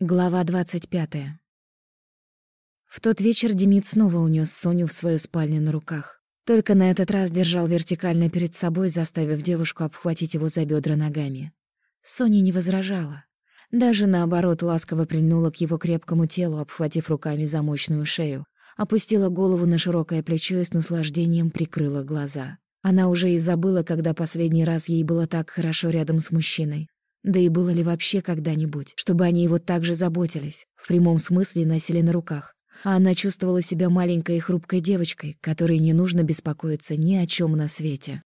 Глава 25. В тот вечер Демид снова унес Соню в свою спальню на руках. Только на этот раз держал вертикально перед собой, заставив девушку обхватить его за бедра ногами. Соня не возражала. Даже наоборот ласково прильнула к его крепкому телу, обхватив руками за мощную шею. Опустила голову на широкое плечо и с наслаждением прикрыла глаза. Она уже и забыла, когда последний раз ей было так хорошо рядом с мужчиной. Да и было ли вообще когда-нибудь, чтобы они его так же заботились, в прямом смысле носили на руках. А она чувствовала себя маленькой и хрупкой девочкой, которой не нужно беспокоиться ни о чем на свете.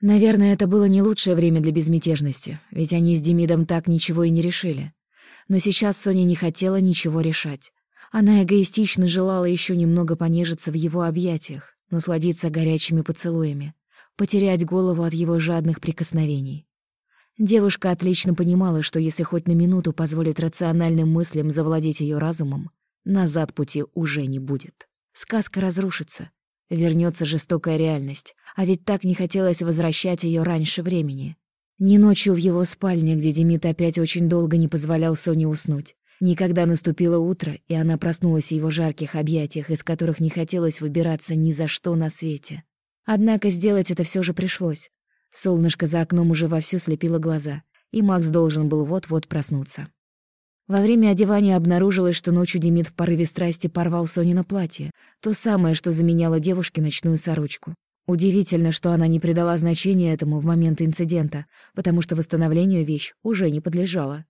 Наверное, это было не лучшее время для безмятежности, ведь они с Демидом так ничего и не решили. Но сейчас Соня не хотела ничего решать. Она эгоистично желала еще немного понежиться в его объятиях, насладиться горячими поцелуями, потерять голову от его жадных прикосновений. Девушка отлично понимала, что если хоть на минуту позволит рациональным мыслям завладеть ее разумом, назад пути уже не будет. Сказка разрушится, вернется жестокая реальность, а ведь так не хотелось возвращать ее раньше времени. Ни ночью в его спальне, где Демид опять очень долго не позволял Соне уснуть, Никогда наступило утро, и она проснулась в его жарких объятиях, из которых не хотелось выбираться ни за что на свете. Однако сделать это все же пришлось. Солнышко за окном уже вовсю слепило глаза, и Макс должен был вот-вот проснуться. Во время одевания обнаружилось, что ночью Демид в порыве страсти порвал Сонина платье, то самое, что заменяло девушке ночную сорочку. Удивительно, что она не придала значения этому в момент инцидента, потому что восстановлению вещь уже не подлежала.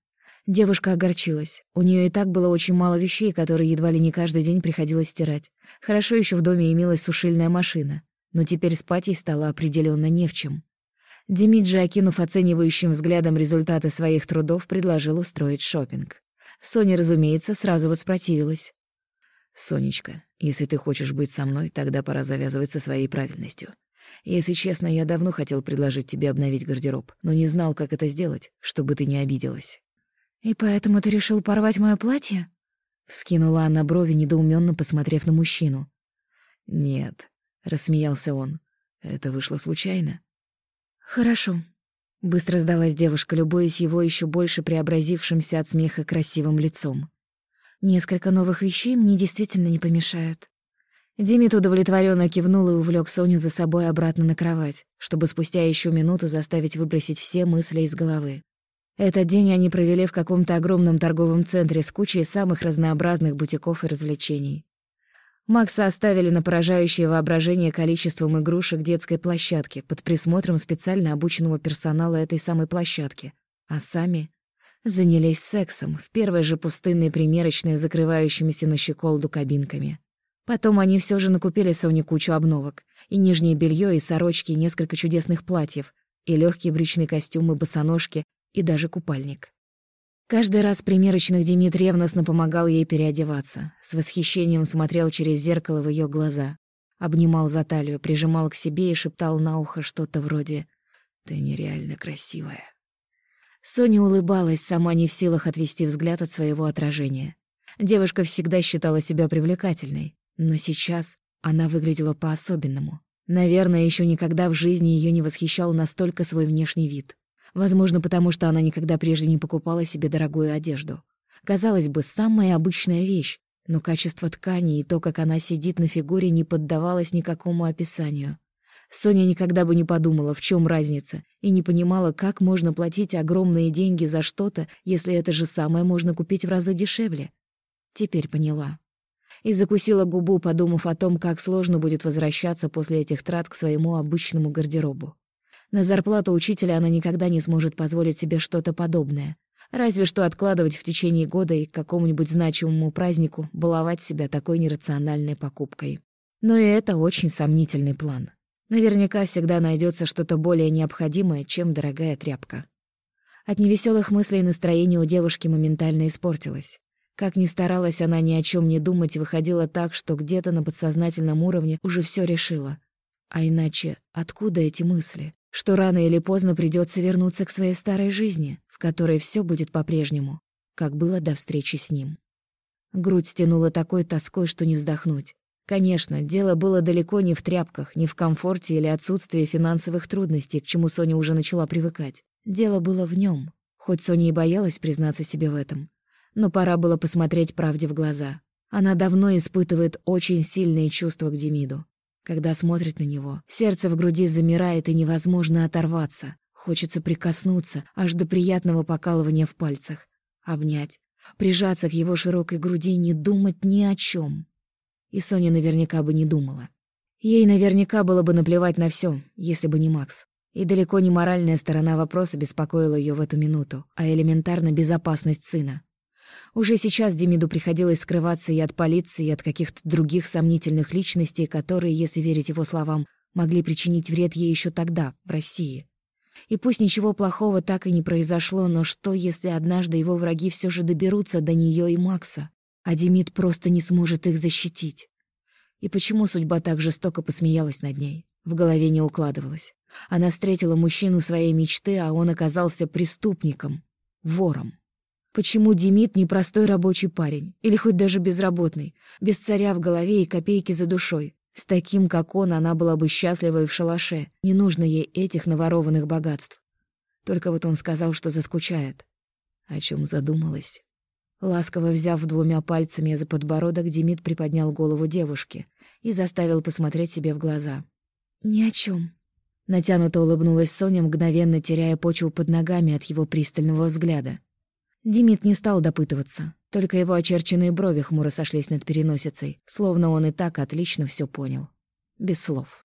Девушка огорчилась. У нее и так было очень мало вещей, которые едва ли не каждый день приходилось стирать. Хорошо еще в доме имелась сушильная машина, но теперь спать ей стало определенно не в чем. Демиджи, окинув оценивающим взглядом результаты своих трудов, предложил устроить шопинг. Соня, разумеется, сразу воспротивилась. «Сонечка, если ты хочешь быть со мной, тогда пора завязывать со своей правильностью. Если честно, я давно хотел предложить тебе обновить гардероб, но не знал, как это сделать, чтобы ты не обиделась». «И поэтому ты решил порвать моё платье?» Вскинула она брови, недоумённо посмотрев на мужчину. «Нет», — рассмеялся он, — «это вышло случайно». «Хорошо», — быстро сдалась девушка, любуясь его еще больше преобразившимся от смеха красивым лицом. «Несколько новых вещей мне действительно не помешают». Димит удовлетворенно кивнул и увлек Соню за собой обратно на кровать, чтобы спустя еще минуту заставить выбросить все мысли из головы. Этот день они провели в каком-то огромном торговом центре с кучей самых разнообразных бутиков и развлечений. Макса оставили на поражающее воображение количеством игрушек детской площадки под присмотром специально обученного персонала этой самой площадки, а сами занялись сексом в первой же пустынной примерочной закрывающимися на щеколду кабинками. Потом они все же накупили Соне кучу обновок, и нижнее белье, и сорочки, и несколько чудесных платьев, и легкие брючные костюмы, босоножки, и даже купальник. Каждый раз примерочных Демид ревностно помогал ей переодеваться, с восхищением смотрел через зеркало в ее глаза, обнимал за талию, прижимал к себе и шептал на ухо что-то вроде «Ты нереально красивая». Соня улыбалась, сама не в силах отвести взгляд от своего отражения. Девушка всегда считала себя привлекательной, но сейчас она выглядела по-особенному. Наверное, еще никогда в жизни ее не восхищал настолько свой внешний вид. Возможно, потому что она никогда прежде не покупала себе дорогую одежду. Казалось бы, самая обычная вещь, но качество ткани и то, как она сидит на фигуре, не поддавалось никакому описанию. Соня никогда бы не подумала, в чем разница, и не понимала, как можно платить огромные деньги за что-то, если это же самое можно купить в разы дешевле. Теперь поняла. И закусила губу, подумав о том, как сложно будет возвращаться после этих трат к своему обычному гардеробу. На зарплату учителя она никогда не сможет позволить себе что-то подобное. Разве что откладывать в течение года и к какому-нибудь значимому празднику баловать себя такой нерациональной покупкой. Но и это очень сомнительный план. Наверняка всегда найдется что-то более необходимое, чем дорогая тряпка. От невеселых мыслей настроение у девушки моментально испортилось. Как ни старалась она ни о чем не думать, выходило так, что где-то на подсознательном уровне уже все решила. А иначе откуда эти мысли? Что рано или поздно придется вернуться к своей старой жизни, в которой все будет по-прежнему, как было до встречи с ним. Грудь стянула такой тоской, что не вздохнуть. Конечно, дело было далеко не в тряпках, не в комфорте или отсутствии финансовых трудностей, к чему Соня уже начала привыкать. Дело было в нем. Хоть Соня и боялась признаться себе в этом. Но пора было посмотреть правде в глаза. Она давно испытывает очень сильные чувства к Демиду. Когда смотрит на него, сердце в груди замирает и невозможно оторваться. Хочется прикоснуться, аж до приятного покалывания в пальцах. Обнять, прижаться к его широкой груди, не думать ни о чем. И Соня наверняка бы не думала. Ей наверняка было бы наплевать на все, если бы не Макс. И далеко не моральная сторона вопроса беспокоила ее в эту минуту, а элементарно безопасность сына. Уже сейчас Демиду приходилось скрываться и от полиции, и от каких-то других сомнительных личностей, которые, если верить его словам, могли причинить вред ей еще тогда, в России. И пусть ничего плохого так и не произошло, но что, если однажды его враги все же доберутся до нее и Макса, а Демид просто не сможет их защитить? И почему судьба так жестоко посмеялась над ней? В голове не укладывалось. Она встретила мужчину своей мечты, а он оказался преступником, вором. Почему Демид не простой рабочий парень, или хоть даже безработный, без царя в голове и копейки за душой? С таким, как он, она была бы счастлива и в шалаше. Не нужно ей этих наворованных богатств. Только вот он сказал, что заскучает. О чем задумалась? Ласково взяв двумя пальцами за подбородок, Демид приподнял голову девушки и заставил посмотреть себе в глаза. «Ни о чем. Натянуто улыбнулась Соня, мгновенно теряя почву под ногами от его пристального взгляда. Демид не стал допытываться, только его очерченные брови хмуро сошлись над переносицей, словно он и так отлично все понял. Без слов.